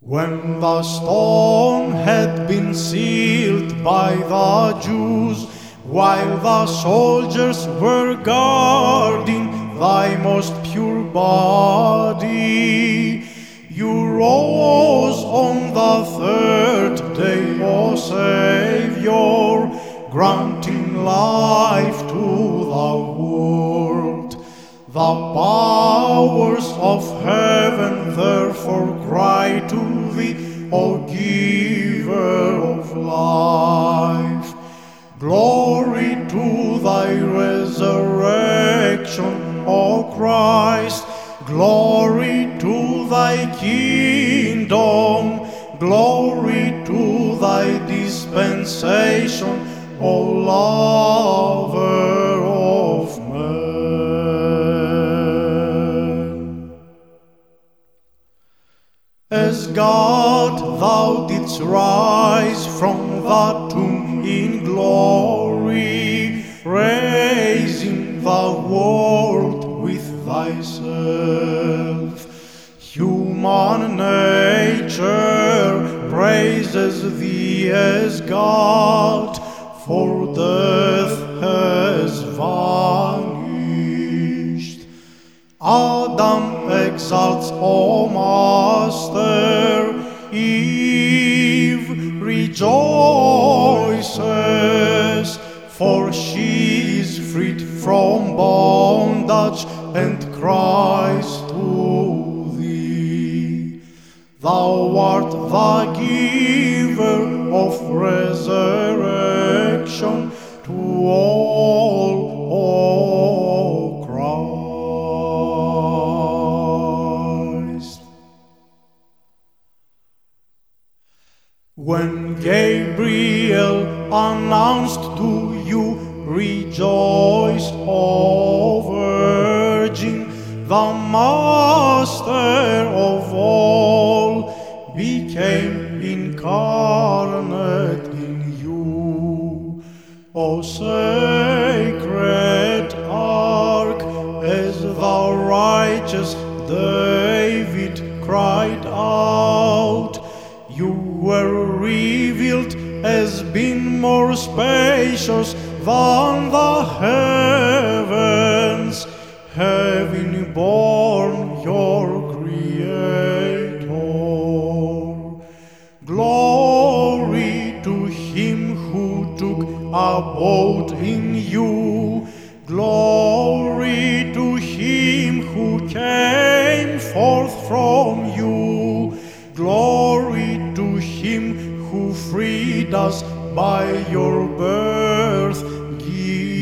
When the stone had been sealed by the Jews, while the soldiers were guarding thy most pure body, you rose on the third day, O Savior, granting life to the world. The powers of heaven therefore cry to thee, O giver of life. Glory to thy resurrection, O Christ. Glory to thy kingdom. Glory to thy dispensation, O lover thou didst rise from the tomb in glory, raising the world with thyself. Human nature praises thee as God, for death has vanished. Adam exalts, O Master. Eve rejoices, for she is freed from bondage and cries to thee. Thou art the giver of resurrection When Gabriel announced to you, rejoice, O Virgin, the Master of all became incarnate in you. O sacred ark, as the righteous David cried out, were revealed as being more spacious than the heavens, having borne your Creator. Glory to Him who took abode in you. Glory to Him who came us by your birth. Give